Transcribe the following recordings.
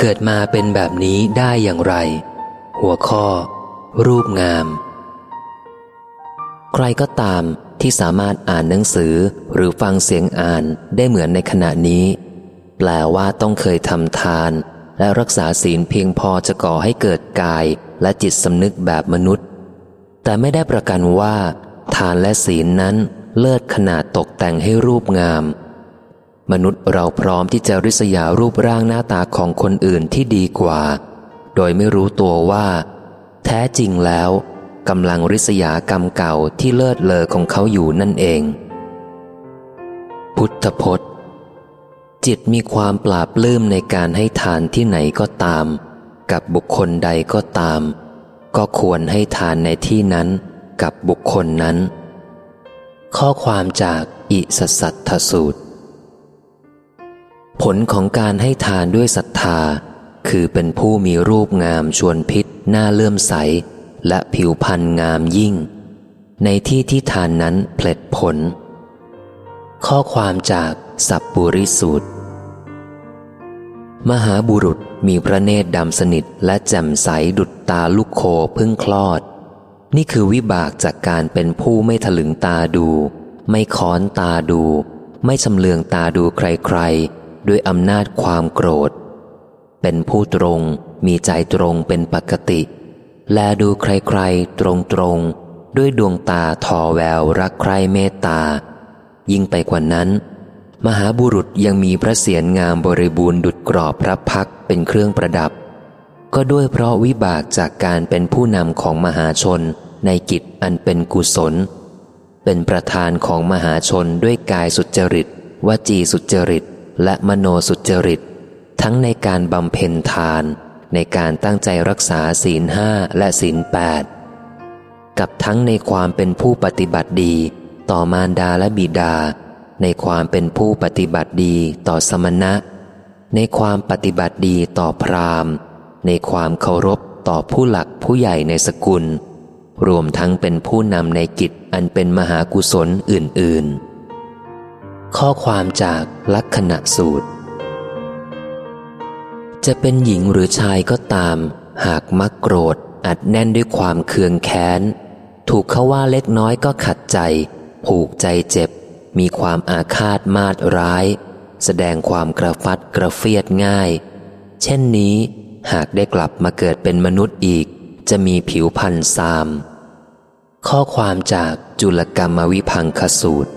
เกิดมาเป็นแบบนี้ได้อย่างไร หัวข้อ รูปงาม ใครก็ตามที่สามารถอ่านหนังสือหรือฟังเสียงอ่านได้เหมือนในขณะนี้ แปลว่าต้องเคยทำทาน และรักษาศีลเพียงพอจะก่อให้เกิดกายและจิตสำนึกแบบมนุษย์ แต่ไม่ได้ประกันว่า ทานและศีลนั้น เลิศขนาดตกแต่งให้รูปงาม มนุษย์เราพร้อมที่จะริษยารูปร่างหน้าตาของคนอื่นที่ดีกว่า โดยไม่รู้ตัวว่า แท้จริงแล้วกำลังริษยากรรมเก่าที่เลิศเลอของเขาอยู่นั่นเอง พุทธพจน์ จิตมีความปราบลื้มในการให้ทานที่ไหนก็ตาม กับบุคคลใดก็ตาม ก็ควรให้ทานในที่นั้นกับบุคคลนั้น ข้อความจากอิสสัทธสูตร ผลของการให้ทานด้วยศรัทธา คือเป็นผู้มีรูปงามชวนพิษหน้าเลื่อมใส และผิวพรรณงามยิ่ง ในที่ที่ทานนั้นเพลิดผล ข้อความจากสับปุริสูตร มหาบุรุษมีพระเนตรดำสนิทและแจ่มใสดุจตาลูกโคพึ่งคลอด นี่คือวิบากจากการเป็นผู้ไม่ถลึงตาดู ไม่ค้อนตาดู ไม่ชำเลืองตาดูใครๆ ด้วยอำนาจความโกรธ เป็นผู้ตรงมีใจตรงเป็นปกติ แลดูใครๆ ตรงๆด้วยดวงตาทอแววรักใครเมตตา ยิ่งไปกว่านั้น มหาบุรุษยังมีพระเศียรงามบริบูรณ์ดุจกรอบพระพักเป็นเครื่องประดับ ก็ด้วยเพราะวิบากจากการเป็นผู้นำของมหาชนในกิจอันเป็นกุศล เป็นประธานของมหาชนด้วยกายสุจริตวจีสุจริต และมโนสุจริต ทั้งในการบำเพ็ญทาน ในการตั้งใจรักษาศีลห้าและศีลแปดกับทั้งในความเป็นผู้ปฏิบัติดี ต่อมารดาและบิดา ในความเป็นผู้ปฏิบัติดีต่อสมณะ ในความปฏิบัติดีต่อพราหมณ์ ในความเคารพต่อผู้หลักผู้ใหญ่ในสกุล รวมทั้งเป็นผู้นำในกิจอันเป็นมหากุศลอื่น ๆ ข้อความจากลักษณะสูตร จะเป็นหญิงหรือชายก็ตาม หากมักโกรธอัดแน่นด้วยความเคืองแค้น ถูกเขาว่าเล็กน้อยก็ขัดใจ ผูกใจเจ็บ มีความอาฆาตมาดร้าย แสดงความกระฟัดกระเฟียดง่าย เช่นนี้ หากได้กลับมาเกิดเป็นมนุษย์อีก จะมีผิวพันธ์ซาม ข้อความจากจุลกรรมวิพังคสูตร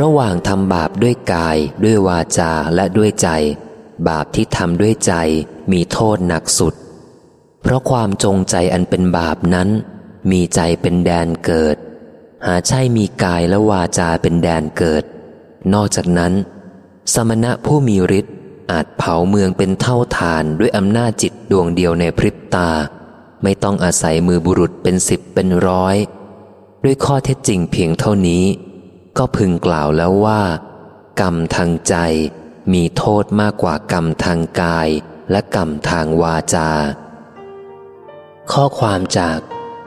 ระหว่างทำบาปด้วยกายด้วยวาจาและด้วยใจ บาปที่ทำด้วยใจมีโทษหนักสุด เพราะความจงใจอันเป็นบาปนั้น มีใจเป็นแดนเกิด หาใช่มีกายและวาจาเป็นแดนเกิด นอกจากนั้น สมณะผู้มีฤทธิ อาจเผาเมืองเป็นเท่าฐานด้วยอำนาจจิตดวงเดียวในพริบตา ไม่ต้องอาศัยมือบุรุษเป็นสิบเป็นร้อย ด้วยข้อเท็จจริงเพียงเท่านี้ ก็พึงกล่าวแล้วว่า กรรมทางใจมีโทษมากกว่ากรรมทางกายและกรรมทางวาจา ข้อความจาก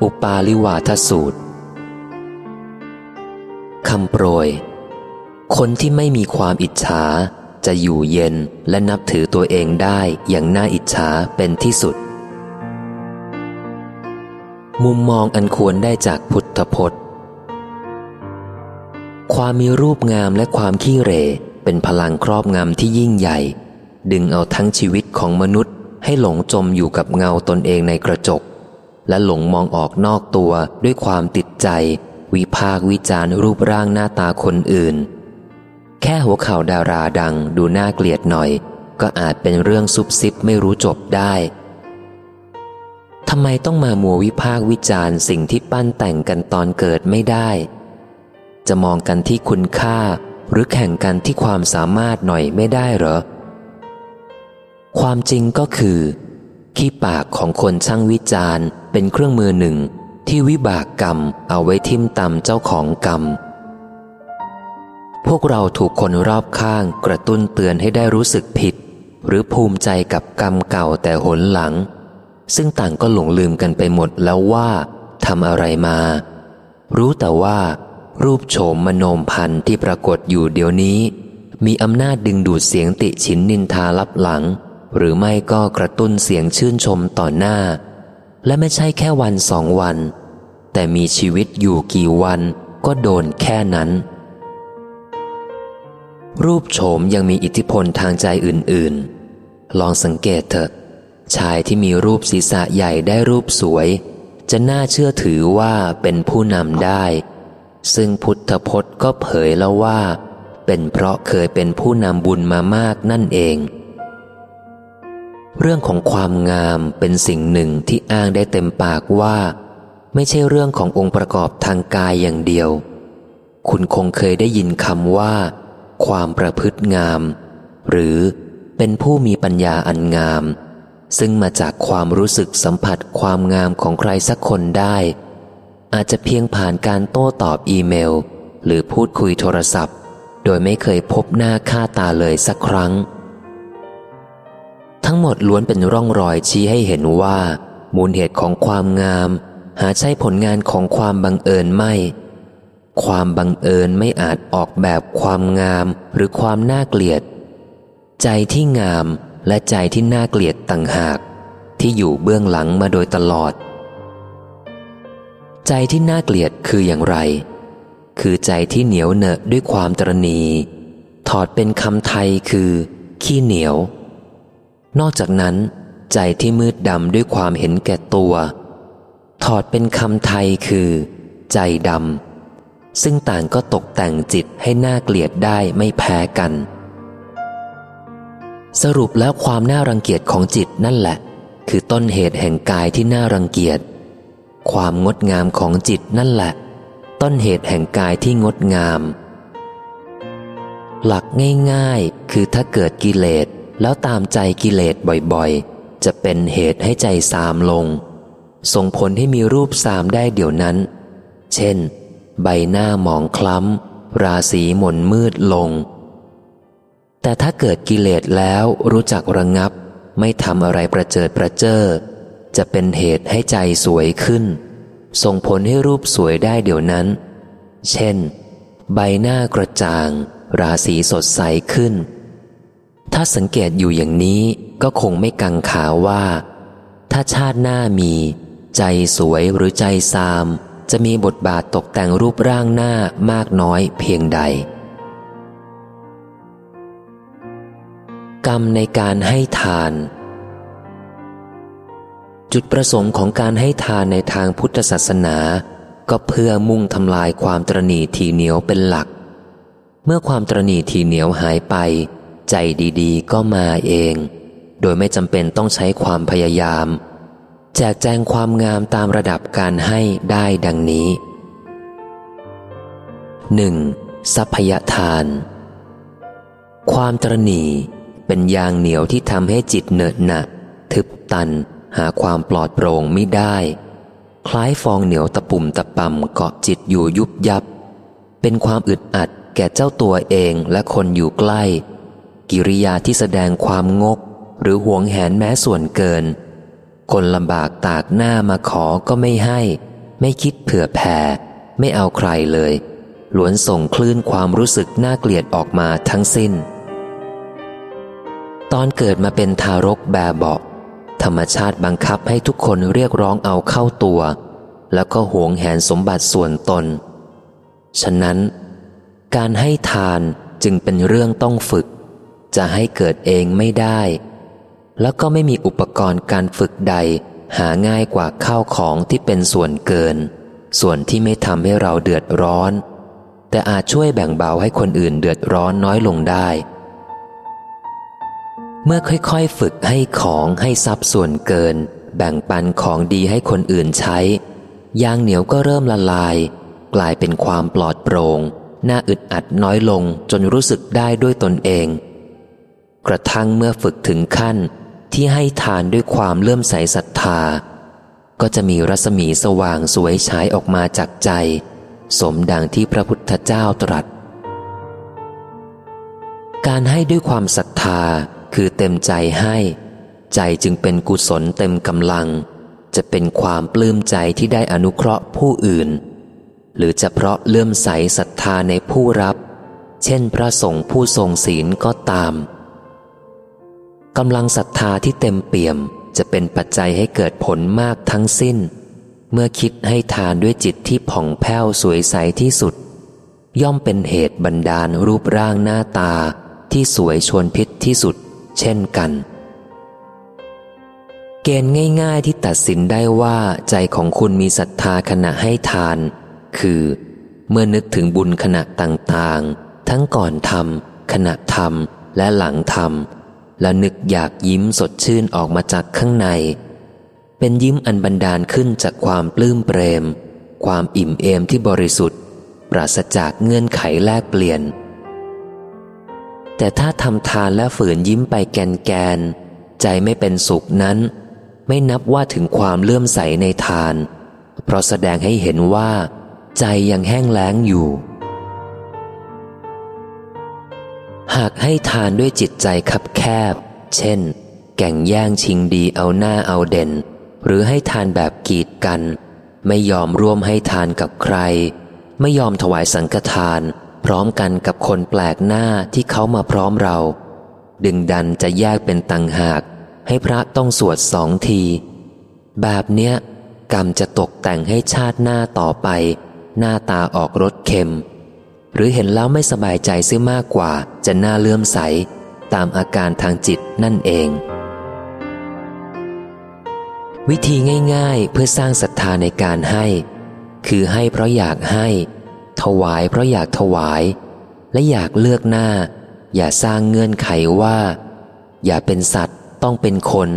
อุปาลิวาทสูตรคำโปรย คนที่ไม่มีความอิจฉา จะอยู่เย็นและนับถือตัวเองได้อย่างน่าอิจฉาเป็นที่สุด มุมมองอันควรได้จากพุทธพจน์ ความมีรูปงามและความขี้เรเป็นพลังครอบงำที่ยิ่งใหญ่ ดึงเอาทั้งชีวิตของมนุษย์ ให้หลงจมอยู่กับเงาตนเองในกระจก และหลงมองออกนอกตัวด้วยความติดใจ วิพากวิจารณ์รูปร่างหน้าตาคนอื่น แค่หัวข่าวดาราดังดูน่าเกลียดหน่อย ก็อาจเป็นเรื่องซุบซิบไม่รู้จบได้ทำไมต้องมามัววิพากวิจารณ์สิ่งที่ปั้นแต่งกันตอนเกิดไม่ได้ จะมองกันที่คุณค่า หรือแข่งกันที่ความสามารถหน่อยไม่ได้เหรอ ความจริงก็คือขี้ปากของคนช่างวิจารณ์เป็นเครื่องมือหนึ่งที่วิบากกรรมเอาไว้ทิมตำเจ้าของกรรม พวกเราถูกคนรอบข้างกระตุ้นเตือนให้ได้รู้สึกผิด หรือภูมิใจกับกรรมเก่าแต่หนหลัง ซึ่งต่างก็หลงลืมกันไปหมดแล้วว่าทำอะไรมา รู้แต่ว่า รูปโฉมมโนมพันธ์ที่ปรากฏอยู่เดี๋ยวนี้ มีอำนาจดึงดูดเสียงติฉินนินทาลับหลัง หรือไม่ก็กระตุ้นเสียงชื่นชมต่อหน้า และไม่ใช่แค่วันสองวัน แต่มีชีวิตอยู่กี่วันก็โดนแค่นั้น รูปโฉมยังมีอิทธิพลทางใจอื่นๆ ลองสังเกตเถอะ ชายที่มีรูปศีรษะใหญ่ได้รูปสวย จะน่าเชื่อถือว่าเป็นผู้นำได้ ซึ่งพุทธพจน์ก็เผยแล้วว่า เป็นเพราะเคยเป็นผู้นำบุญมามากนั่นเอง เรื่องของความงามเป็นสิ่งหนึ่งที่อ้างได้เต็มปากว่า ไม่ใช่เรื่องขององค์ประกอบทางกายอย่างเดียว คุณคงเคยได้ยินคำว่า ความประพฤติงาม หรือเป็นผู้มีปัญญาอันงาม ซึ่งมาจากความรู้สึกสัมผัสความงามของใครสักคนได้ อาจจะเพียงผ่านการโต้ตอบอีเมล หรือพูดคุยโทรศัพท์ โดยไม่เคยพบหน้าค่าตาเลยสักครั้ง ทั้งหมดล้วนเป็นร่องรอยชี้ให้เห็นว่า มูลเหตุของความงาม หาใช่ผลงานของความบังเอิญไม่ ความบังเอิญไม่อาจออกแบบความงามหรือความน่าเกลียด ใจที่งามและใจที่น่าเกลียดต่างหาก ที่อยู่เบื้องหลังมาโดยตลอด ใจที่น่าเกลียดคืออย่างไร คือใจที่เหนียวเหนอะด้วยความตรณีถอดเป็นคำไทยคือ ขี้เหนียว นอกจากนั้น ใจที่มืดดำด้วยความเห็นแก่ตัว ถอดเป็นคำไทยคือ ใจดำ ซึ่งต่างก็ตกแต่งจิตให้น่าเกลียดได้ไม่แพ้กัน สรุปแล้วความน่ารังเกียจของจิตนั่นแหละ คือต้นเหตุแห่งกายที่น่ารังเกียจ ความงดงามของจิตนั่นแหละ ต้นเหตุแห่งกายที่งดงาม หลักง่ายๆ คือถ้าเกิดกิเลสแล้วตามใจกิเลสบ่อยๆ จะเป็นเหตุให้ใจสามลง ส่งผลให้มีรูปสามได้เดี๋ยวนั้น เช่น ใบหน้าหมองคล้ำ ราศีหม่นมืดลง แต่ถ้าเกิดกิเลสแล้วรู้จักระงับ ไม่ทำอะไรประเจิดประเจ้อจะเป็นเหตุให้ใจสวยขึ้น ส่งผลให้รูปสวยได้เดี๋ยวนั้น เช่น ใบหน้ากระจ่าง ราศีสดใสขึ้น ถ้าสังเกตอยู่อย่างนี้ก็คงไม่กังขาว่า ถ้าชาติหน้ามี ใจสวยหรือใจซาม จะมีบทบาทตกแต่งรูปร่างหน้ามากน้อยเพียงใด กรรมในการให้ทาน จุดประสงค์ของการให้ทานในทางพุทธศาสนา ก็เพื่อมุ่งทำลายความตรณีทีเหนียวเป็นหลัก เมื่อความตรณีทีเหนียวหายไป ใจดีๆ ก็มาเอง โดยไม่จำเป็นต้องใช้ความพยายาม แจกแจงความงามตามระดับการให้ได้ดังนี้ 1. ทรัพยทาน ความตรณีเป็นยางเหนียวที่ทำให้จิตเหนอะหนะทึบตันหาความปลอดโปร่งไม่ได้ คล้ายฟองเหนียวตะปุ่มตะปำเกาะจิตอยู่ยุบยับ เป็นความอึดอัดแก่เจ้าตัวเองและคนอยู่ใกล้ กิริยาที่แสดงความงก หรือหวงแหนแม้ส่วนเกิน คนลำบากตากหน้ามาขอก็ไม่ให้ ไม่คิดเผื่อแผ่ไม่เอาใครเลยล้วนส่งคลื่นความรู้สึกน่าเกลียดออกมาทั้งสิ้น ตอนเกิดมาเป็นทารกแบบเบาธรรมชาติบังคับให้ทุกคนเรียกร้องเอาเข้าตัว แล้วก็หวงแหนสมบัติส่วนตน ฉะนั้น การให้ทานจึงเป็นเรื่องต้องฝึก จะให้เกิดเองไม่ได้ แล้วก็ไม่มีอุปกรณ์การฝึกใด หาง่ายกว่าข้าวของที่เป็นส่วนเกิน ส่วนที่ไม่ทำให้เราเดือดร้อน แต่อาจช่วยแบ่งเบาให้คนอื่นเดือดร้อนน้อยลงได้ เมื่อค่อยๆ ฝึกให้ของให้ทรัพย์ส่วนเกิน แบ่งปันของดีให้คนอื่นใช้ยางเหนียวก็เริ่มละลาย กลายเป็นความปลอดโปรง่งน่าอึดอัดน้อยลงจนรู้สึกได้ด้วยตนเอง กระทั่งเมื่อฝึกถึงขั้น ที่ให้ทานด้วยความเลื่อมใสศรัทธา ก็จะมีรัศมีสว่างสวยฉายออกมาจากใจ สมดังที่พระพุทธเจ้าตรัส การให้ด้วยความศรัทธาคือเต็มใจให้ ใจจึงเป็นกุศลเต็มกำลัง จะเป็นความปลื้มใจที่ได้อนุเคราะห์ผู้อื่น หรือจะเพราะเลื่อมใสศรัทธาในผู้รับ เช่นพระสงฆ์ผู้ทรงศีลก็ตาม กำลังศรัทธาที่เต็มเปี่ยมจะเป็นปัจจัยให้เกิดผลมากทั้งสิ้น เมื่อคิดให้ทานด้วยจิตที่ผ่องแผ้วสวยใสที่สุด ย่อมเป็นเหตุบันดาลรูปร่างหน้าตาที่สวยชวนพิษที่สุด เช่นกัน เกณฑ์ง่าย ๆที่ตัดสินได้ว่าใจของคุณมีศรัทธาขณะให้ทาน คือ เมื่อนึกถึงบุญขณะต่างๆ ทั้งก่อนทำขณะทำและหลังทำ และนึกอยากยิ้มสดชื่นออกมาจากข้างใน เป็นยิ้มอันบันดาลขึ้นจากความปลื้มเปรม ความอิ่มเอมที่บริสุทธิ์ ปราศจากเงื่อนไขแลกเปลี่ยน แต่ถ้าทำทานและฝืนยิ้มไปแกนแกน ใจไม่เป็นสุขนั้น ไม่นับว่าถึงความเลื่อมใสในทาน เพราะแสดงให้เห็นว่า ใจยังแห้งแล้งอยู่ หากให้ทานด้วยจิตใจคับแคบ เช่น แก่งแย่งชิงดีเอาหน้าเอาเด่น หรือให้ทานแบบกีดกัน ไม่ยอมร่วมให้ทานกับใคร ไม่ยอมถวายสังฆทาน พร้อมกันกับคนแปลกหน้าที่เขามาพร้อมเรา ดึงดันจะแยกเป็นตังหาก ให้พระต้องสวดสองที แบบเนี้ยกรรมจะตกแต่งให้ชาติหน้าต่อไป หน้าตาออกรสเค็ม หรือเห็นแล้วไม่สบายใจซื้อมากกว่าจะน่าเลื่อมใส ตามอาการทางจิตนั่นเอง วิธีง่ายๆ เพื่อสร้างศรัทธาในการให้ คือให้เพราะอยากให้ ถวายเพราะอยากถวาย และอยากเลือกหน้า อย่าสร้างเงื่อนไขว่า อย่าเป็นสัตว์ ต้องเป็นคน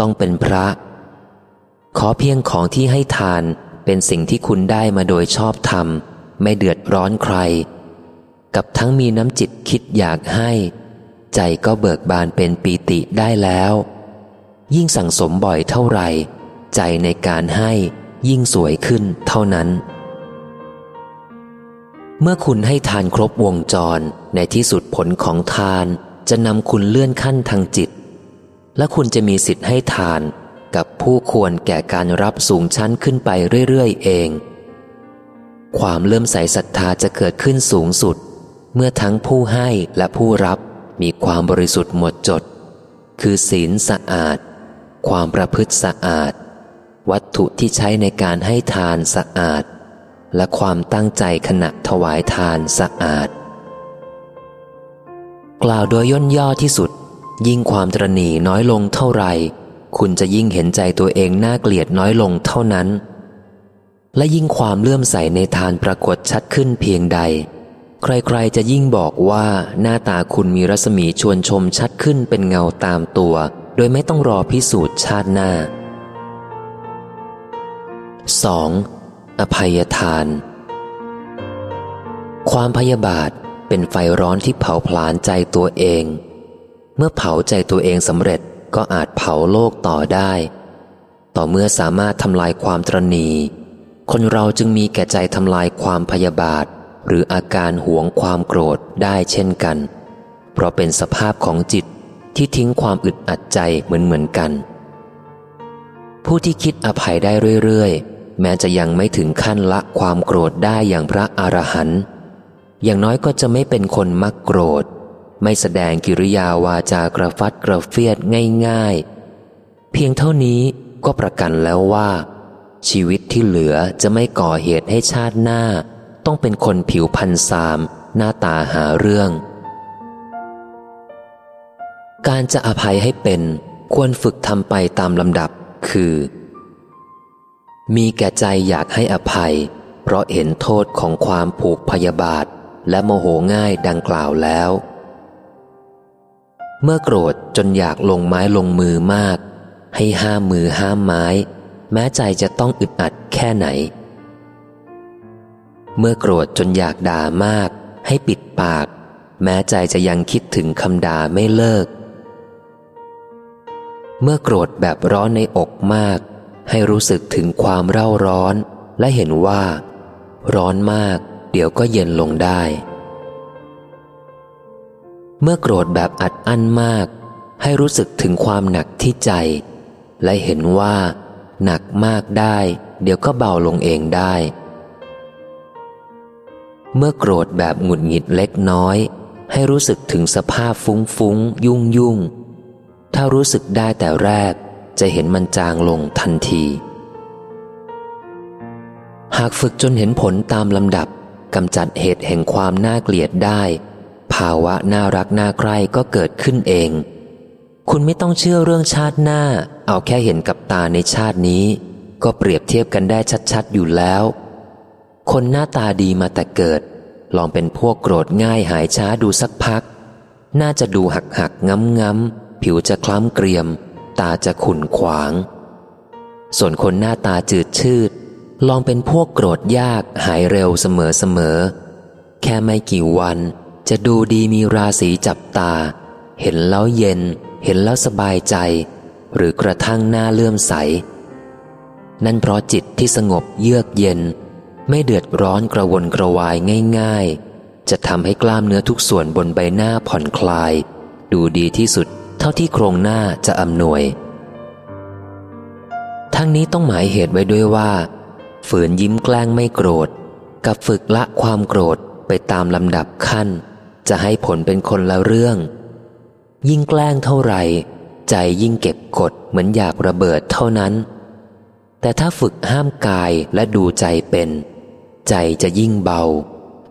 ต้องเป็นพระ ขอเพียงของที่ให้ทานเป็นสิ่งที่คุณได้มาโดยชอบธรรมไม่เดือดร้อนใคร กับทั้งมีน้ำจิตคิดอยากให้ ใจก็เบิกบานเป็นปีติได้แล้ว ยิ่งสั่งสมบ่อยเท่าไหร่ ใจในการให้ยิ่งสวยขึ้นเท่านั้น เมื่อคุณให้ทานครบวงจรในที่สุดผลของทานจะนำคุณเลื่อนขั้นทางจิต และคุณจะมีสิทธิ์ให้ทานกับผู้ควรแก่การรับสูงชั้นขึ้นไปเรื่อยๆเอง ความเลื่อมใสศรัทธาจะเกิดขึ้นสูงสุด เมื่อทั้งผู้ให้และผู้รับมีความบริสุทธิ์หมดจด คือศีลสะอาด ความประพฤติสะอาด วัตถุที่ใช้ในการให้ทานสะอาด และความตั้งใจขณะถวายทานสะอาด กล่าวโดยย่นย่อที่สุด ยิ่งความตรณีน้อยลงเท่าไรคุณจะยิ่งเห็นใจตัวเองน่าเกลียดน้อยลงเท่านั้น และยิ่งความเลื่อมใสในทานปรากฏชัดขึ้นเพียงใด ใครๆจะยิ่งบอกว่าหน้าตาคุณมีรัศมีชวนชมชัดขึ้นเป็นเงาตามตัว โดยไม่ต้องรอพิสูจน์ชาติหน้า 2. อภัยทาน ความพยาบาทเป็นไฟร้อนที่เผาผลาญใจตัวเอง เมื่อเผาใจตัวเองสำเร็จก็อาจเผาโลกต่อได้ ต่อเมื่อสามารถทำลายความตรณี คนเราจึงมีแก่ใจทำลายความพยาบาท หรืออาการหวงความโกรธได้เช่นกัน เพราะเป็นสภาพของจิตที่ทิ้งความอึดอัดใจเหมือนเหมือนกัน ผู้ที่คิดอภัยได้เรื่อยๆ แม้จะยังไม่ถึงขั้นละความโกรธได้อย่างพระอรหันต์อย่างน้อยก็จะไม่เป็นคนมักโกรธ ไม่แสดงกิริยาวาจากระฟัดกระเฟียดง่ายๆ เพียงเท่านี้ก็ประกันแล้วว่า ชีวิตที่เหลือจะไม่ก่อเหตุให้ชาติหน้า ต้องเป็นคนผิวพันซาม หน้าตาหาเรื่อง การจะอภัยให้เป็นควรฝึกทำไปตามลำดับ คือ มีแก่ใจอยากให้อภัย เพราะเห็นโทษของความผูกพยาบาท และโมโหง่ายดังกล่าวแล้ว เมื่อโกรธจนอยากลงไม้ลงมือมาก ให้ห้ามมือห้ามไม้ แม้ใจจะต้องอึดอัดแค่ไหน เมื่อโกรธจนอยากด่ามาก ให้ปิดปาก แม้ใจจะยังคิดถึงคำด่าไม่เลิก เมื่อโกรธแบบร้อนในอกมาก ให้รู้สึกถึงความเร่าร้อนและเห็นว่า ร้อนมาก เดี๋ยวก็เย็นลงได้ เมื่อโกรธแบบอัดอั้นมาก ให้รู้สึกถึงความหนักที่ใจ และเห็นว่า หนักมากได้ เดี๋ยวก็เบาลงเองได้ เมื่อโกรธแบบหงุดหงิดเล็กน้อย ให้รู้สึกถึงสภาพฟุ้งฟุ้งยุ่งยุ่งถ้ารู้สึกได้แต่แรก จะเห็นมันจางลงทันที หากฝึกจนเห็นผลตามลำดับกำจัดเหตุแห่งความน่าเกลียดได้ ภาวะน่ารักน่าใคร่ก็เกิดขึ้นเอง คุณไม่ต้องเชื่อเรื่องชาติหน้า เอาแค่เห็นกับตาในชาตินี้ ก็เปรียบเทียบกันได้ชัดๆอยู่แล้ว คนหน้าตาดีมาแต่เกิด ลองเป็นพวกโกรธง่ายหายช้าดูสักพัก น่าจะดูหักหักง้ำง้ำผิวจะคล้ำเกรียม ตาจะขุ่นขวาง ส่วนคนหน้าตาจืดชืด ลองเป็นพวกโกรธยากหายเร็วเสมอเสมอ แค่ไม่กี่วันจะดูดีมีราศีจับตา เห็นแล้วเย็น เห็นแล้วสบายใจ หรือกระทั่งหน้าเลื่อมใส นั่นเพราะจิตที่สงบเยือกเย็น ไม่เดือดร้อนกระวนกระวายง่าย ๆ จะทำให้กล้ามเนื้อทุกส่วนบนใบหน้าผ่อนคลาย ดูดีที่สุดเท่าที่โครงหน้าจะอำนวย ทั้งนี้ต้องหมายเหตุไว้ด้วยว่า ฝืนยิ้มแกล้งไม่โกรธ กับฝึกละความโกรธไปตามลำดับขั้น จะให้ผลเป็นคนละเรื่อง ยิ่งแกล้งเท่าไหร่ใจยิ่งเก็บกดเหมือนอยากระเบิดเท่านั้น แต่ถ้าฝึกห้ามกายและดูใจเป็น ใจจะยิ่งเบา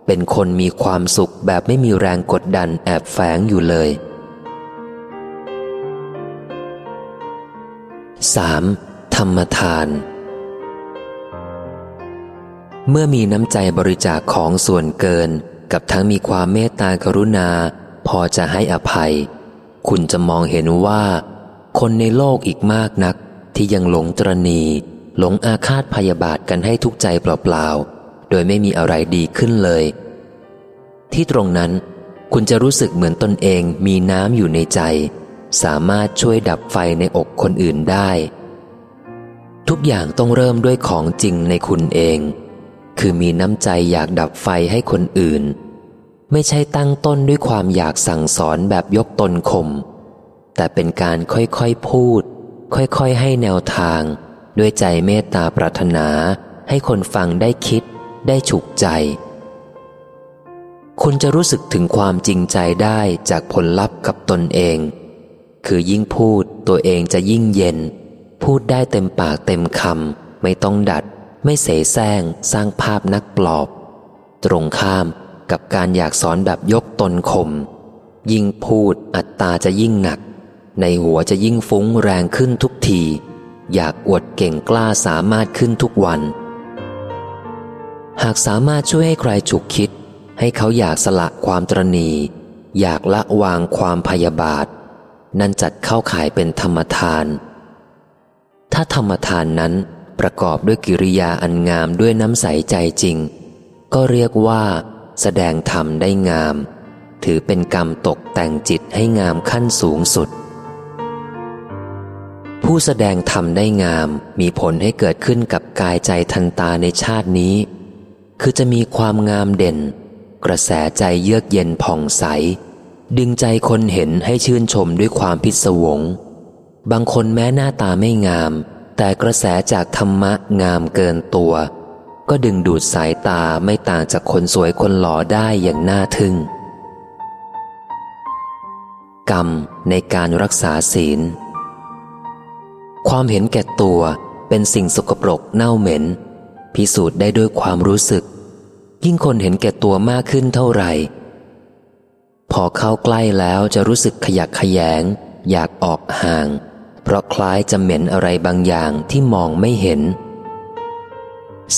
เป็นคนมีความสุขแบบไม่มีแรงกดดันแอบแฝงอยู่เลย 3. ธรรมทาน เมื่อมีน้ำใจบริจาคของส่วนเกิน กับทั้งมีความเมตตากรุณา พอจะให้อภัย คุณจะมองเห็นว่า คนในโลกอีกมากนักที่ยังหลงตรณีหลงอาฆาตพยาบาทกันให้ทุกใจเปล่าๆ โดยไม่มีอะไรดีขึ้นเลย ที่ตรงนั้นคุณจะรู้สึกเหมือนตนเองมีน้ำอยู่ในใจ สามารถช่วยดับไฟในอกคนอื่นได้ ทุกอย่างต้องเริ่มด้วยของจริงในคุณเอง คือมีน้ำใจอยากดับไฟให้คนอื่น ไม่ใช่ตั้งต้นด้วยความอยากสั่งสอนแบบยกตนข่มแต่เป็นการค่อยๆพูด ค่อยๆให้แนวทาง ด้วยใจเมตตาปรารถนา ให้คนฟังได้คิด ได้ฉุกใจคุณจะรู้สึกถึงความจริงใจได้จากผลลัพธ์กับตนเอง คือยิ่งพูดตัวเองจะยิ่งเย็น พูดได้เต็มปากเต็มคำไม่ต้องดัด ไม่เสแสร้งสร้างภาพนักปลอบ ตรงข้ามกับการอยากสอนแบบยกตนข่มยิ่งพูดอัตตาจะยิ่งหนัก ในหัวจะยิ่งฟุ้งแรงขึ้นทุกที อยากอวดเก่งกล้าสามารถขึ้นทุกวัน หากสามารถช่วยให้ใครฉุกคิด ให้เขาอยากสละความตรณี อยากละวางความพยาบาท นั่นจัดเข้าข่ายเป็นธรรมทาน ถ้าธรรมทานนั้นประกอบด้วยกิริยาอันงามด้วยน้ำใสใจจริง ก็เรียกว่า แสดงธรรมได้งาม ถือเป็นกรรมตกแต่งจิตให้งามขั้นสูงสุด ผู้แสดงธรรมได้งามมีผลให้เกิดขึ้นกับกายใจทันตาในชาตินี้ คือจะมีความงามเด่น กระแสใจเยือกเย็นผ่องใส ดึงใจคนเห็นให้ชื่นชมด้วยความพิศวง บางคนแม้หน้าตาไม่งาม แต่กระแสจากธรรมะงามเกินตัว ก็ดึงดูดสายตาไม่ต่างจากคนสวยคนหล่อได้อย่างน่าทึ่ง กรรมในการรักษาศีล ความเห็นแก่ตัวเป็นสิ่งสกปรกเน่าเหม็น พิสูจน์ได้ด้วยความรู้สึก ยิ่งคนเห็นแก่ตัวมากขึ้นเท่าไหร่ พอเข้าใกล้แล้วจะรู้สึกขยักขยง อยากออกห่าง เพราะคล้ายจะเหม็นอะไรบางอย่างที่มองไม่เห็น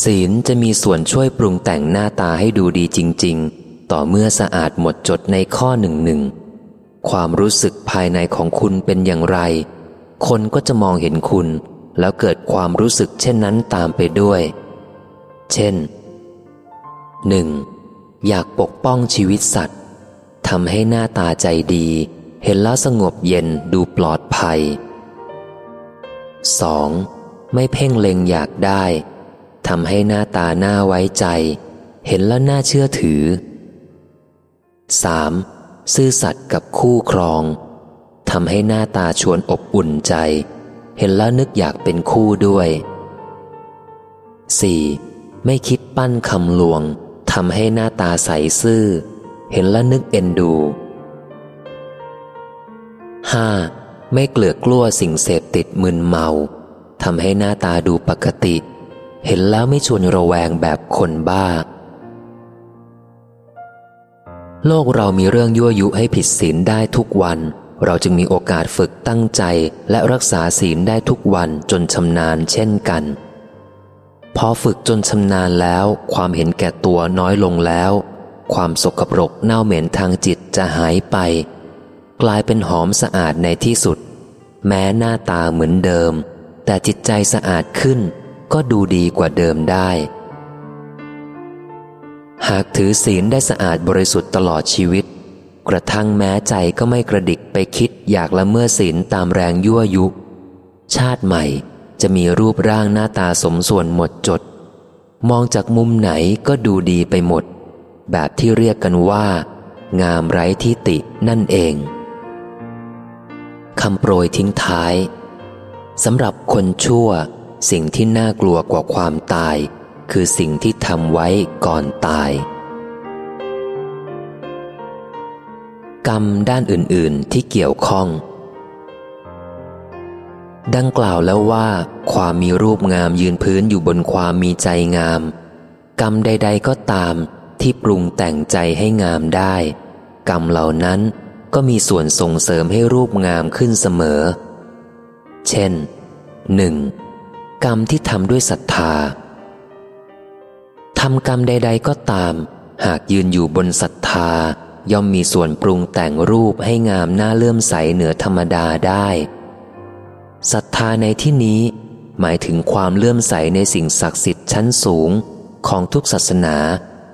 ศีลจะมีส่วนช่วยปรุงแต่งหน้าตาให้ดูดีจริง ๆ ต่อเมื่อสะอาดหมดจดในข้อหนึ่งหนึ่งความรู้สึกภายในของคุณเป็นอย่างไร คนก็จะมองเห็นคุณ แล้วเกิดความรู้สึกเช่นนั้นตามไปด้วย เช่น 1. อยากปกป้องชีวิตสัตว์ทำให้หน้าตาใจดี เห็นแล้วสงบเย็นดูปลอดภัย 2. ไม่เพ่งเล็งอยากได้ทำให้หน้าตาหน้าไว้ใจ เห็นแล้วน่าเชื่อถือ 3. ซื่อสัตย์กับคู่ครองทำให้หน้าตาชวนอบอุ่นใจ เห็นแล้วนึกอยากเป็นคู่ด้วย 4. ไม่คิดปั้นคำลวงทำให้หน้าตาใสซื่อ เห็นแล้วนึกเอ็นดู 5. ไม่เกลือกกลัวสิ่งเสพติดมึนเมาทำให้หน้าตาดูปกติ เห็นแล้วไม่ชวนระแวงแบบคนบ้า โลกเรามีเรื่องยั่วยุให้ผิดศีลได้ทุกวัน เราจึงมีโอกาสฝึกตั้งใจและรักษาศีลได้ทุกวันจนชำนาญเช่นกัน พอฝึกจนชำนาญแล้วความเห็นแก่ตัวน้อยลงแล้ว ความสกปรกเน่าเหม็นทางจิตจะหายไป กลายเป็นหอมสะอาดในที่สุด แม้หน้าตาเหมือนเดิม แต่จิตใจสะอาดขึ้น ก็ดูดีกว่าเดิมได้ หากถือศีลได้สะอาดบริสุทธิ์ตลอดชีวิต กระทั่งแม้ใจก็ไม่กระดิกไปคิดอยากละเมื่อศีลตามแรงยั่วยุ ชาติใหม่ จะมีรูปร่างหน้าตาสมส่วนหมดจด มองจากมุมไหนก็ดูดีไปหมด แบบที่เรียกกันว่า งามไร้ที่ตินั่นเองคำโปรยทิ้งท้ายสำหรับคนชั่ว สิ่งที่น่ากลัวกว่าความตาย คือสิ่งที่ทำไว้ก่อนตาย กรรมด้านอื่น ๆ ที่เกี่ยวข้อง ดังกล่าวแล้วว่า ความมีรูปงามยืนพื้นอยู่บนความมีใจงาม กรรมใด ๆ ก็ตามที่ปรุงแต่งใจให้งามได้ กรรมเหล่านั้นก็มีส่วนส่งเสริมให้รูปงามขึ้นเสมอ เช่น 1. กรรมที่ทำด้วยศรัทธาทำกรรมใด ๆ ก็ตาม หากยืนอยู่บนศรัทธา ย่อมมีส่วนปรุงแต่งรูปให้งามน่าเลื่อมใสเหนือธรรมดาได้ ศรัทธาในที่นี้หมายถึงความเลื่อมใสในสิ่งศักดิ์สิทธิ์ชั้นสูงของทุกศาสนา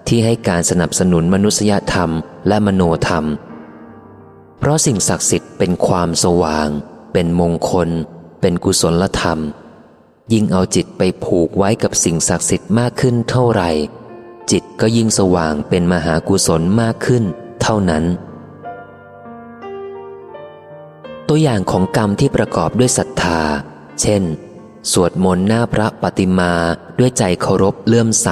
ที่ให้การสนับสนุนมนุษยธรรมและมโนธรรม เพราะสิ่งศักดิ์สิทธิ์เป็นความสว่าง เป็นมงคล เป็นกุศลธรรม ยิ่งเอาจิตไปผูกไว้กับสิ่งศักดิ์สิทธิ์มากขึ้นเท่าไหร่ จิตก็ยิ่งสว่างเป็นมหากุศลมากขึ้น เท่านั้น ตัวอย่างของกรรมที่ประกอบด้วยศรัทธา เช่น สวดมนต์หน้าพระปฏิมาด้วยใจเคารพเลื่อมใส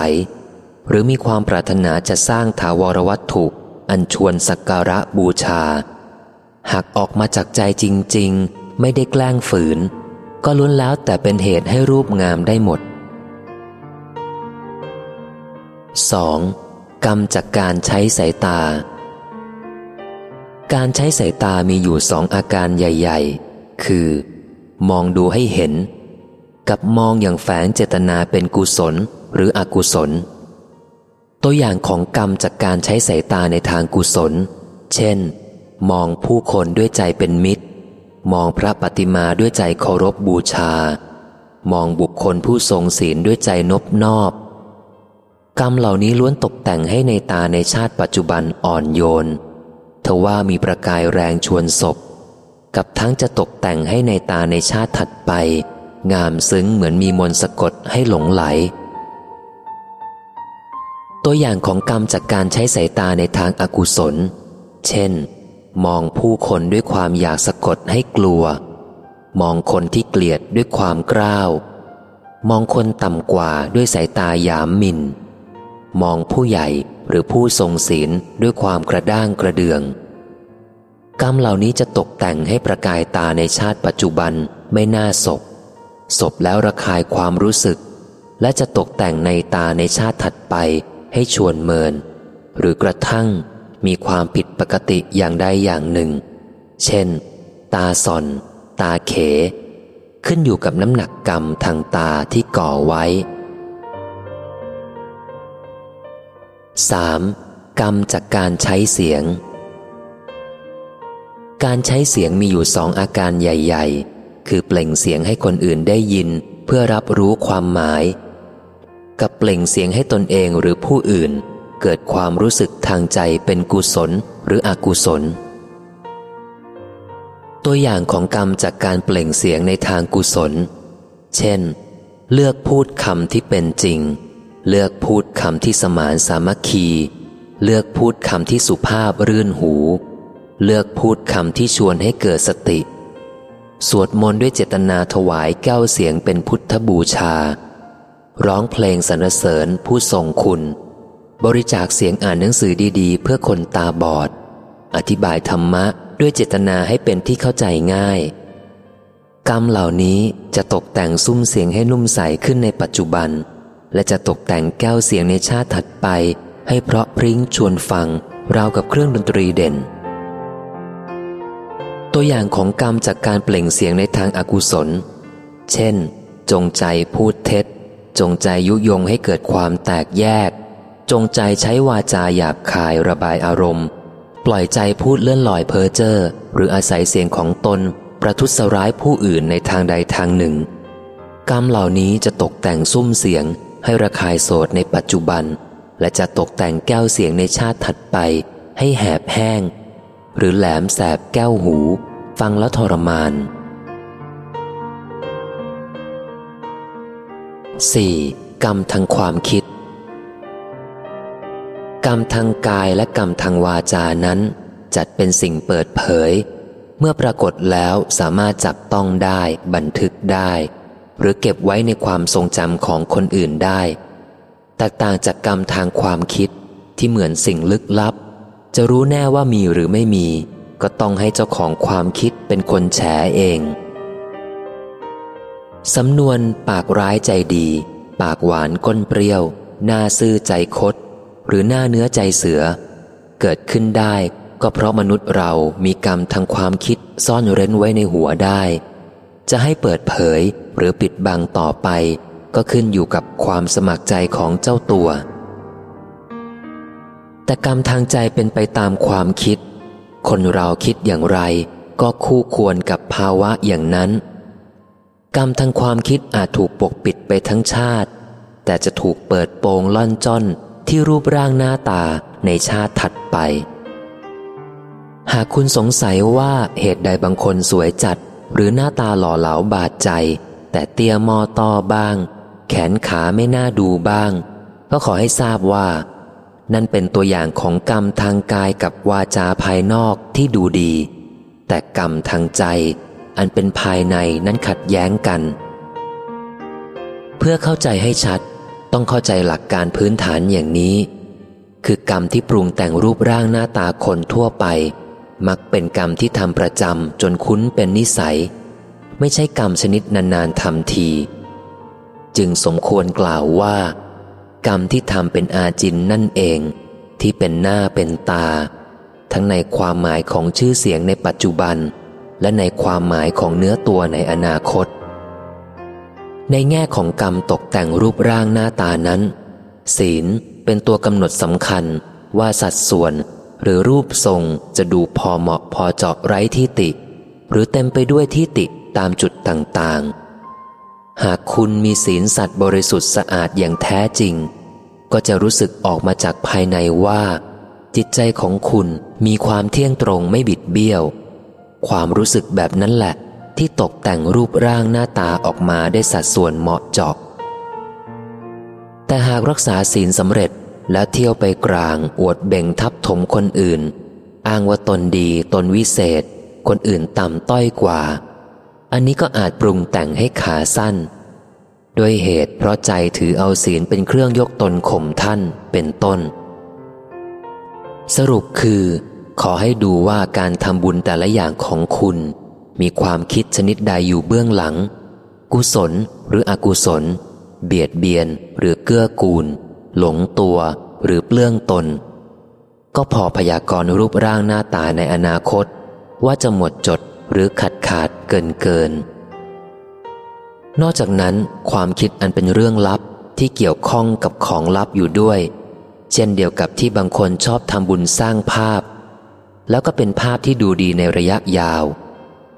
หรือมีความปรารถนาจะสร้างถาวรวัตถุ อันชวนสักการะบูชา หากออกมาจากใจจริง ๆ ไม่ได้แกล้งฝืน ก็ล้วนแล้วแต่เป็นเหตุให้รูปงามได้หมด 2. กรรมจากการใช้สายตา การใช้สายตามีอยู่สองอาการใหญ่ ๆ คือ มองดูให้เห็น กับมองอย่างแฝงเจตนาเป็นกุศลหรืออกุศล ตัวอย่างของกรรมจากการใช้สายตาในทางกุศล เช่น มองผู้คนด้วยใจเป็นมิตร มองพระปฏิมาด้วยใจเคารพบูชา มองบุคคลผู้ทรงศีลด้วยใจนบนอบ กรรมเหล่านี้ล้วนตกแต่งให้ในตาในชาติปัจจุบันอ่อนโยน ทว่ามีประกายแรงชวนศพ กับทั้งจะตกแต่งให้ในตาในชาติถัดไป งามซึ้งเหมือนมีมนสะกดให้หลงไหล ตัวอย่างของกรรมจากการใช้สายตาในทางอากุศล เช่น มองผู้คนด้วยความอยากสะกดให้กลัว มองคนที่เกลียดด้วยความกล้าว มองคนต่ำกว่าด้วยสายตาหยามหมิ่นมองผู้ใหญ่ หรือผู้ทรงศีลด้วยความกระด้างกระเดือง กรรมเหล่านี้จะตกแต่งให้ประกายตาในชาติปัจจุบันไม่น่าศพศพแล้วระคายความรู้สึก และจะตกแต่งในตาในชาติถัดไปให้ชวนเมิน หรือกระทั่งมีความผิดปกติอย่างใดอย่างหนึ่ง เช่น ตาสอน ตาเข ขึ้นอยู่กับน้ำหนักกรรมทางตาที่ก่อไว้ 3. กรรมจากการใช้เสียง การใช้เสียงมีอยู่สองอาการใหญ่ ๆ คือเปล่งเสียงให้คนอื่นได้ยินเพื่อรับรู้ความหมาย กับเปล่งเสียงให้ตนเองหรือผู้อื่น เกิดความรู้สึกทางใจเป็นกุศลหรืออกุศล ตัวอย่างของกรรมจากการเปล่งเสียงในทางกุศล เช่น เลือกพูดคำที่เป็นจริง เลือกพูดคำที่สมานสามัคคี เลือกพูดคำที่สุภาพรื่นหู เลือกพูดคำที่ชวนให้เกิดสติ สวดมนต์ด้วยเจตนาถวายแก้วเสียงเป็นพุทธบูชา ร้องเพลงสรรเสริญผู้ทรงคุณ บริจาคเสียงอ่านหนังสือดีๆ เพื่อคนตาบอด อธิบายธรรมะด้วยเจตนาให้เป็นที่เข้าใจง่าย กรรมเหล่านี้จะตกแต่งซุ้มเสียงให้นุ่มใสขึ้นในปัจจุบัน และจะตกแต่งแก้วเสียงในชาติถัดไป ให้เพราะพริ้งชวนฟัง ราวกับเครื่องดนตรีเด่น ตัวอย่างของกรรมจากการเปล่งเสียงในทางอากุศล เช่น จงใจพูดเท็จ จงใจยุยงให้เกิดความแตกแยก จงใจใช้วาจาหยาบคายระบายอารมณ์ ปล่อยใจพูดเลื่อนลอยเพ้อเจ้อหรืออาศัยเสียงของตนประทุษร้ายผู้อื่นในทางใดทางหนึ่ง กรรมเหล่านี้จะตกแต่งซุ้มเสียง ให้ระคายโสดในปัจจุบัน และจะตกแต่งแก้วเสียงในชาติถัดไปให้แหบแห้ง หรือแหลมแสบแก้วหู ฟังแล้วทรมาน 4. กรรมทางความคิด กรรมทางกายและกรรมทางวาจานั้น จัดเป็นสิ่งเปิดเผย เมื่อปรากฏแล้วสามารถจับต้องได้บันทึกได้ หรือเก็บไว้ในความทรงจำของคนอื่นได้ แตกต่างจากกรรมทางความคิดที่เหมือนสิ่งลึกลับ จะรู้แน่ว่ามีหรือไม่มี ก็ต้องให้เจ้าของความคิดเป็นคนแฉเองสำนวนปากร้ายใจดี ปากหวานก้นเปรี้ยว หน้าซื่อใจคด หรือหน้าเนื้อใจเสือ เกิดขึ้นได้ก็เพราะมนุษย์เรามีกรรมทางความคิดซ่อนเร้นไว้ในหัวได้ จะให้เปิดเผยหรือปิดบังต่อไป ก็ขึ้นอยู่กับความสมัครใจของเจ้าตัว แต่กรรมทางใจเป็นไปตามความคิด คนเราคิดอย่างไร ก็คู่ควรกับภาวะอย่างนั้น กรรมทางความคิดอาจถูกปกปิดไปทั้งชาติ แต่จะถูกเปิดโปงล่อนจ้อนที่รูปร่างหน้าตาในชาติถัดไป หากคุณสงสัยว่าเหตุใดบางคนสวยจัด หรือหน้าตาหล่อเหลาบาดใจ แต่เตี้ยมอตอบ้าง แขนขาไม่น่าดูบ้าง ก็ขอให้ทราบว่า นั่นเป็นตัวอย่างของกรรมทางกายกับวาจาภายนอกที่ดูดี แต่กรรมทางใจ อันเป็นภายในนั้นขัดแย้งกัน เพื่อเข้าใจให้ชัด ต้องเข้าใจหลักการพื้นฐานอย่างนี้ คือกรรมที่ปรุงแต่งรูปร่างหน้าตาคนทั่วไป มักเป็นกรรมที่ทำประจำจนคุ้นเป็นนิสัย ไม่ใช่กรรมชนิดนานๆทำที จึงสมควรกล่าวว่า กรรมที่ทำเป็นอาจินนั่นเอง ที่เป็นหน้าเป็นตา ทั้งในความหมายของชื่อเสียงในปัจจุบัน และในความหมายของเนื้อตัวในอนาคต ในแง่ของกรรมตกแต่งรูปร่างหน้าตานั้น ศีลเป็นตัวกำหนดสำคัญว่าสัดส่วน หรือรูปทรงจะดูพอเหมาะพอเจาะไร้ที่ติ หรือเต็มไปด้วยที่ติตามจุดต่างๆ หากคุณมีศีลสัตว์บริสุทธิ์สะอาดอย่างแท้จริง ก็จะรู้สึกออกมาจากภายในว่า จิตใจของคุณมีความเที่ยงตรงไม่บิดเบี้ยว ความรู้สึกแบบนั้นแหละ ที่ตกแต่งรูปร่างหน้าตาออกมาได้สัดส่วนเหมาะเจาะแต่หากรักษาศีลสำเร็จ แล้วเที่ยวไปกลางอวดเบ่งทับถมคนอื่น อ้างว่าตนดีตนวิเศษ คนอื่นต่ำต้อยกว่า อันนี้ก็อาจปรุงแต่งให้ขาสั้น ด้วยเหตุเพราะใจถือเอาศีลเป็นเครื่องยกตนข่มท่านเป็นต้น สรุปคือ ขอให้ดูว่าการทำบุญแต่ละอย่างของคุณ มีความคิดชนิดใดอยู่เบื้องหลัง กุศลหรืออกุศล เบียดเบียนหรือเกื้อกูล หลงตัวหรือเปลื้องตน ก็พอพยากรณ์รูปร่างหน้าตาในอนาคต ว่าจะหมดจดหรือขัดขาดเกินเกิน นอกจากนั้นความคิดอันเป็นเรื่องลับที่เกี่ยวข้องกับของลับอยู่ด้วย เช่นเดียวกับที่บางคนชอบทำบุญสร้างภาพ แล้วก็เป็นภาพที่ดูดีในระยะยาว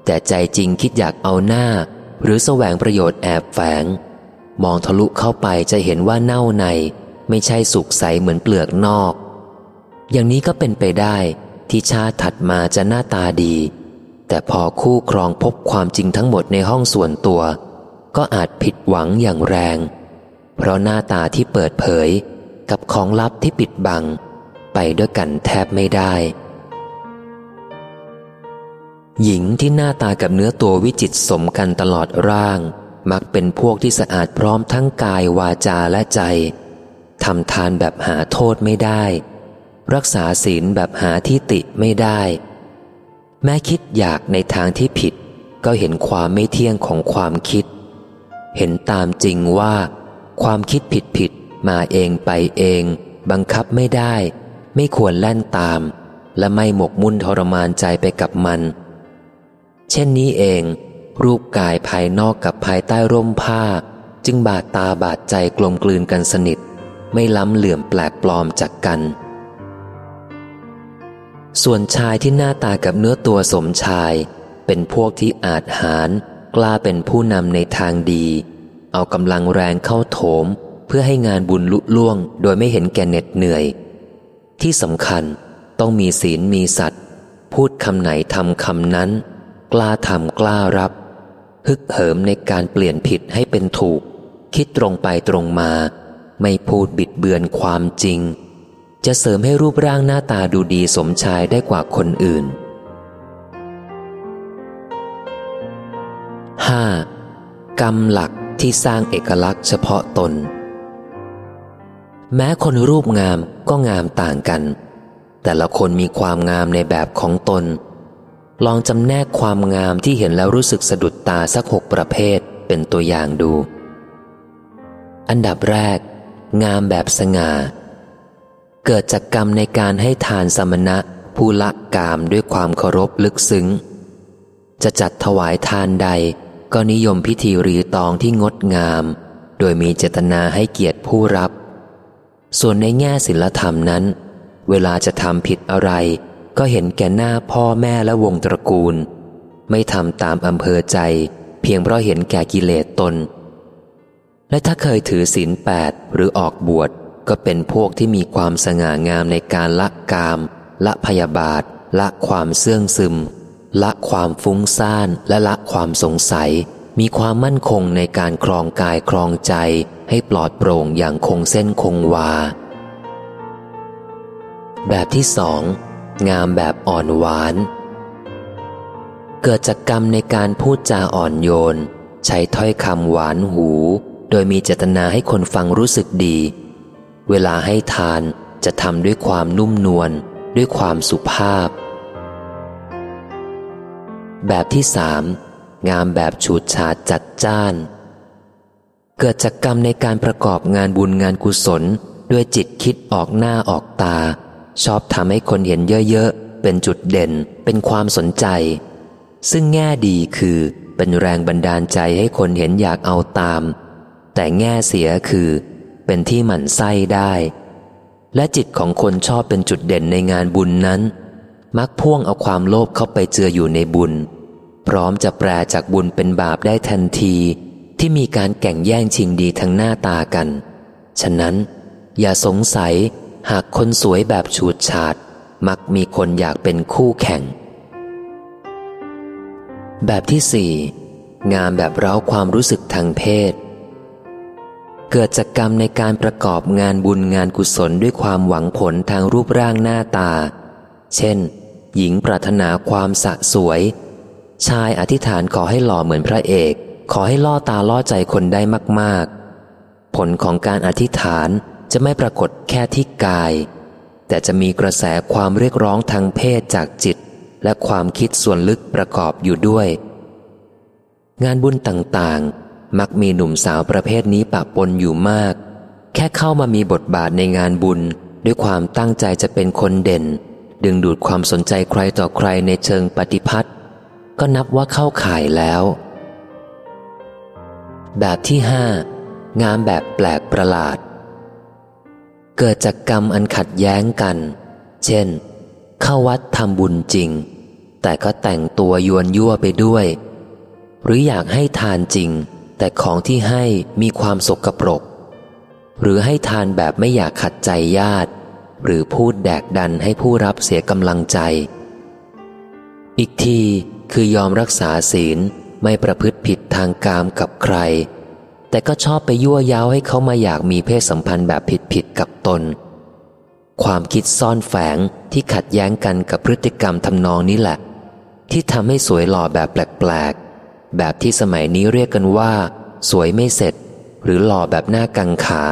แต่ใจจริงคิดอยากเอาหน้า หรือแสวงประโยชน์แอบแฝง มองทะลุเข้าไปจะเห็นว่าเน่าใน ไม่ใช่สุกใสเหมือนเปลือกนอก อย่างนี้ก็เป็นไปได้ที่ชาติถัดมาจะหน้าตาดี แต่พอคู่ครองพบความจริงทั้งหมดในห้องส่วนตัว ก็อาจผิดหวังอย่างแรง เพราะหน้าตาที่เปิดเผยกับของลับที่ปิดบัง ไปด้วยกันแทบไม่ได้ หญิงที่หน้าตากับเนื้อตัววิจิตสมกันตลอดร่าง มักเป็นพวกที่สะอาดพร้อมทั้งกายวาจาและใจ ทำทานแบบหาโทษไม่ได้ รักษาศีลแบบหาที่ติไม่ได้ แม้คิดอยากในทางที่ผิด ก็เห็นความไม่เที่ยงของความคิด เห็นตามจริงว่า ความคิดผิดผิดมาเองไปเอง บังคับไม่ได้ ไม่ควรแล่นตาม และไม่หมกมุ่นทรมานใจไปกับมัน เช่นนี้เอง รูปกายภายนอกกับภายใต้ร่มผ้า จึงบาดตาบาดใจกลมกลืนกันสนิท ไม่ล้ำเหลื่อมแปลกปลอมจากกัน ส่วนชายที่หน้าตากับเนื้อตัวสมชาย เป็นพวกที่อาจหารกล้าเป็นผู้นำในทางดี เอากำลังแรงเข้าโถม เพื่อให้งานบุญลุล่วง โดยไม่เห็นแก่เหน็ดเหนื่อย ที่สำคัญต้องมีศีลมีสัตว์พูดคำไหนทำคำนั้น กล้าทำกล้ารับ ฮึกเหิมในการเปลี่ยนผิดให้เป็นถูก คิดตรงไปตรงมา ไม่พูดบิดเบือนความจริง จะเสริมให้รูปร่างหน้าตาดูดีสมชายได้กว่าคนอื่น 5. กรรมหลักที่สร้างเอกลักษณ์เฉพาะตน แม้คนรูปงามก็งามต่างกัน แต่ละคนมีความงามในแบบของตน ลองจำแนกความงามที่เห็นแล้วรู้สึกสะดุดตาสักหกประเภทเป็นตัวอย่างดู อันดับแรก งามแบบสง่า เกิดจากกรรมในการให้ทานสมณะผู้ละกามด้วยความเคารพลึกซึ้ง จะจัดถวายทานใดก็นิยมพิธีรีตองที่งดงาม โดยมีเจตนาให้เกียรติผู้รับ ส่วนในแง่ศิลธรรมนั้น เวลาจะทำผิดอะไร ก็เห็นแก่หน้าพ่อแม่และวงตระกูล ไม่ทำตามอำเภอใจ เพียงเพราะเห็นแก่กิเลสตน และถ้าเคยถือศีลแปดหรือออกบวชก็เป็นพวกที่มีความสง่างามในการละกาม ละพยาบาท ละความเสื่องซึม ละความฟุ้งซ่านและละความสงสัย มีความมั่นคงในการครองกายครองใจ ให้ปลอดโปร่งอย่างคงเส้นคงวา แบบที่สองงามแบบอ่อนหวาน เกิดจากกรรมในการพูดจาอ่อนโยน ใช้ถ้อยคำหวานหู โดยมีเจตนาให้คนฟังรู้สึกดี เวลาให้ทานจะทำด้วยความนุ่มนวลด้วยความสุภาพ แบบที่สามงามแบบฉูดฉาดจัดจ้าน เกิดจากกรรมในการประกอบงานบุญงานกุศล ด้วยจิตคิดออกหน้าออกตา ชอบทำให้คนเห็นเยอะๆ เป็นจุดเด่น เป็นความสนใจ ซึ่งแง่ดีคือเป็นแรงบันดาลใจให้คนเห็นอยากเอาตาม แต่แง่เสียคือ เป็นที่หมั่นไส้ได้ และจิตของคนชอบเป็นจุดเด่นในงานบุญนั้น มักพ่วงเอาความโลภเข้าไปเจืออยู่ในบุญ พร้อมจะแปลจากบุญเป็นบาปได้ทันทีที่มีการแก่งแย่งชิงดีทั้งหน้าตากัน ฉะนั้น อย่าสงสัยหากคนสวยแบบฉูดฉาด มักมีคนอยากเป็นคู่แข่ง แบบที่สี่งามแบบเร้าความรู้สึกทางเพศ เกิดจากกรรมในการประกอบงานบุญงานกุศลด้วยความหวังผลทางรูปร่างหน้าตา เช่น หญิงปรารถนาความสะสวย ชายอธิษฐานขอให้หล่อเหมือนพระเอก ขอให้ล่อตาล่อใจคนได้มาก ๆ ผลของการอธิษฐานจะไม่ปรากฏแค่ที่กาย แต่จะมีกระแสความเรียกร้องทางเพศจากจิต และความคิดส่วนลึกประกอบอยู่ด้วย งานบุญต่างๆ มักมีหนุ่มสาวประเภทนี้ปะปนอยู่มาก แค่เข้ามามีบทบาทในงานบุญ ด้วยความตั้งใจจะเป็นคนเด่น ดึงดูดความสนใจใครต่อใครในเชิงปฏิพัติก็นับว่าเข้าข่ายแล้ว แบบที่ห้างามแบบแปลกประหลาด เกิดจากกรรมอันขัดแย้งกัน เช่น เข้าวัดทำบุญจริง แต่ก็แต่งตัวยวนยั่วไปด้วย หรืออยากให้ทานจริง แต่ของที่ให้มีความสกปรก หรือให้ทานแบบไม่อยากขัดใจญาติ หรือพูดแดกดันให้ผู้รับเสียกำลังใจ อีกทีคือยอมรักษาศีลไม่ประพฤติผิดทางกามกับใคร แต่ก็ชอบไปยั่วย้าวให้เขามาอยากมีเพศสัมพันธ์แบบผิดๆกับตน ความคิดซ่อนแฝงที่ขัดแย้งกันกับพฤติกรรมทำนองนี้แหละ ที่ทำให้สวยหล่อแบบแปลกๆ แบบที่สมัยนี้เรียกกันว่า สวยไม่เสร็จ หรือหล่อแบบหน้ากังขา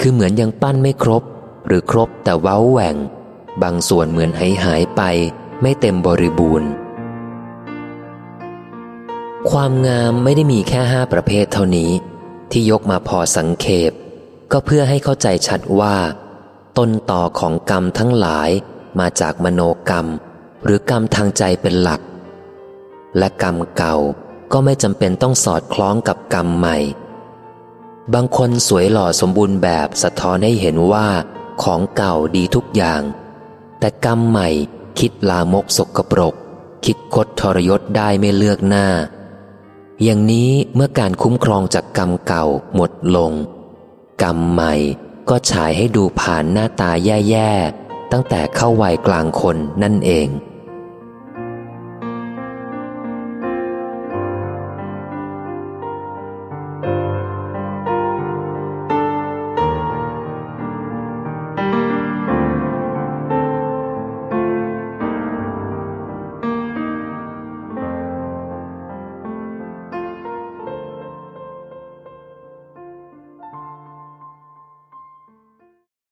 คือเหมือนยังปั้นไม่ครบ หรือครบแต่เว้าแหว่ง บางส่วนเหมือนหายหายไป ไม่เต็มบริบูรณ์ ความงามไม่ได้มีแค่ห้าประเภทเท่านี้ ที่ยกมาพอสังเขปก็เพื่อให้เข้าใจชัดว่า ต้นต่อของกรรมทั้งหลายมาจากมโนกรรม หรือกรรมทางใจเป็นหลัก และกรรมเก่าก็ไม่จำเป็นต้องสอดคล้องกับกรรมใหม่ บางคนสวยหล่อสมบูรณ์แบบสะท้อนให้เห็นว่าของเก่าดีทุกอย่าง แต่กรรมใหม่คิดลามกสกปรก คิดคดทรยศได้ไม่เลือกหน้า อย่างนี้เมื่อการคุ้มครองจากกรรมเก่าหมดลง กรรมใหม่ก็ฉายให้ดูผ่านหน้าตาแย่ๆ ตั้งแต่เข้าวัยกลางคนนั่นเอง